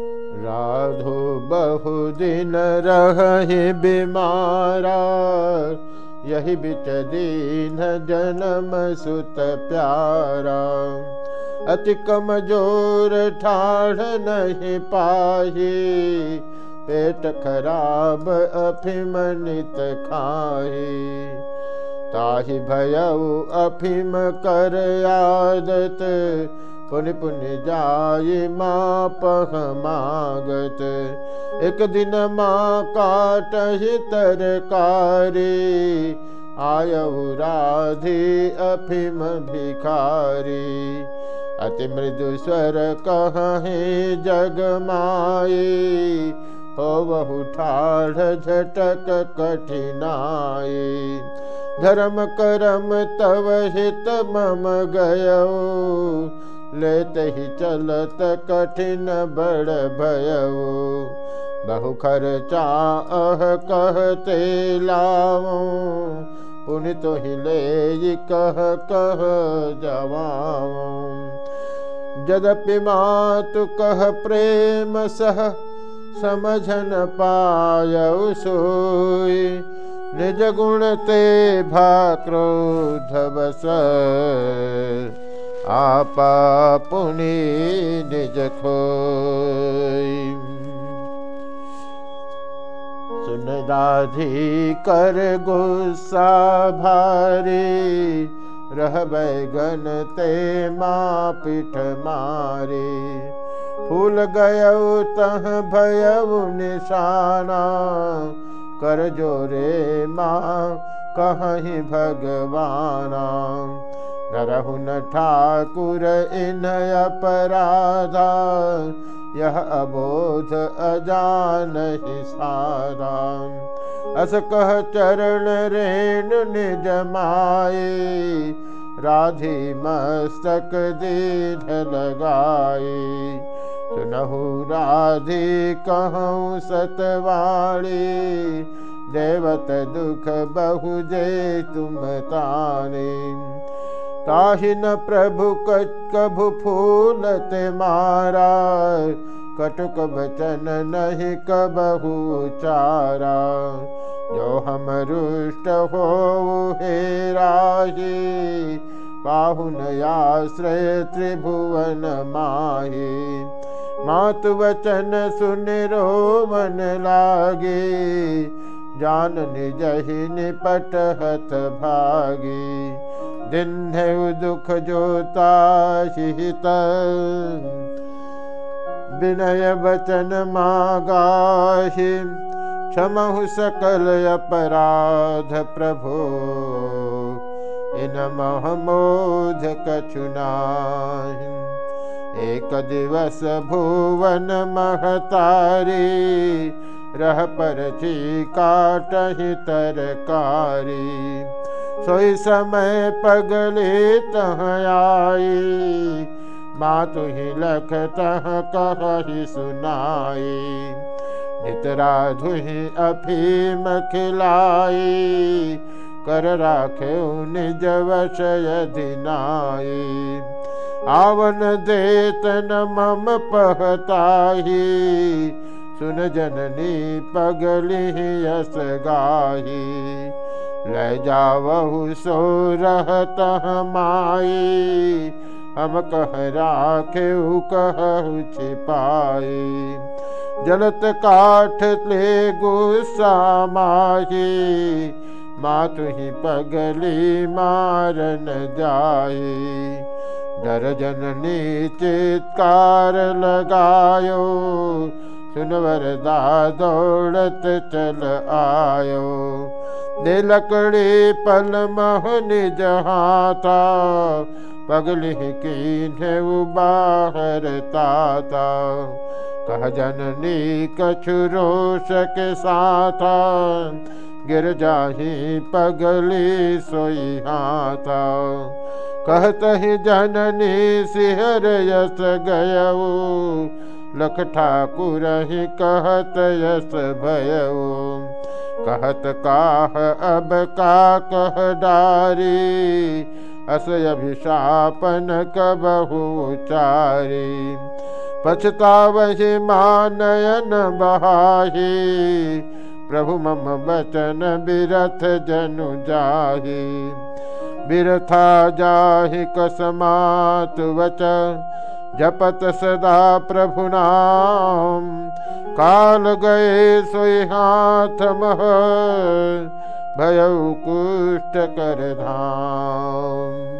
राधो बहु दिन रही बीमारा यही बिच दीन जन्म सुत प्यारा। अति कमजोर ठाढ़ नहीं पाही पेट खराब अफिम नित खाही। ताहि भयऊ अफिम कर आदत पुन पुन जाय माँ पह मागत। एक दिन माँ काट तरकारी आयऊ राधे अफिम भिखारी। अति मृदु स्वर कहे जग माये। हो बहु ठाढ़ झटक कठिनाई धर्म करम तव हित मम गयो। लेत ही चलत कठिन बड़ भयो बहु खर्चा अह कहते लाओ पुण्य तो ही ले कह कह जवाओ जदपि मातु कह प्रेम सह समझन पाय सोई निज गुण ते भा क्रोध बस आपा पुनि निज खो सुन राधी कर गुस्सा भारी, रह गन ते माँ पिठ मारे। फूल गय तह भयउ निशाना, कर जोरे माँ कहीं भगवाना। नरहुन ठाकुर इन अपराधा यह अबोध अजान ही सारा। अस कह चरण रेण निज माए राधे मस्तक दीध लगाए सुनहु राधे कहूँ सतवाणी, देवत दुख बहु जे तुम ताने। ताहि न प्रभु कभु फूलत मारा कटुक बचन नहीं कबहु चारा। जो हम रुष्ट हो हे राही पाहुन आश्रय त्रिभुवन माही। मात वचन सुन रोवन लागे, जान निज ही निपट हत भागे। दिन दुख जोता हित विनय वचन मागाहि क्षमहु सकल अपराध प्रभो इन महमोध कछुनाहि एक दिवस भुवन महतारी रह पर छी काटहि तरकारी सोई समय पगले तह आई। माँ तुहि लख तह कही सुनाई। नितरा धुहि अफीम खिलाई। कर राखे निज वशय दिनाई। आवन देतन मम पहताही सुन जननी पगली यस गाही ले जावहु सो रहत माई। हम कह राखे कहु छिपाई। जलत काठ ले गुस्सा माही। माँ तुही पगली मारन जाए डर जननी चित्कार लगायो। सुनवर दा दौड़त चल आयो। दे लकड़ी पल मह निज हाथा पगली की बाहर ताता। कह जननी कछु रोष के साथा गिर जाही पगली सोई हाथा कहत ही जननी सिहर यस गयऊ, लख ठाकुर ही कहत यस भयऊ। कहत काह, अब का कह डारी? अस अभिशापन कबहु चारी? पछतावहि मानयन बहाही, प्रभु मम बचन बिरथ जनु जाही। बिरथा जाहि कसमात वच, जपत सदा प्रभु नाम। काल गए सोई हाथ मह भय कुष्ट कर धाम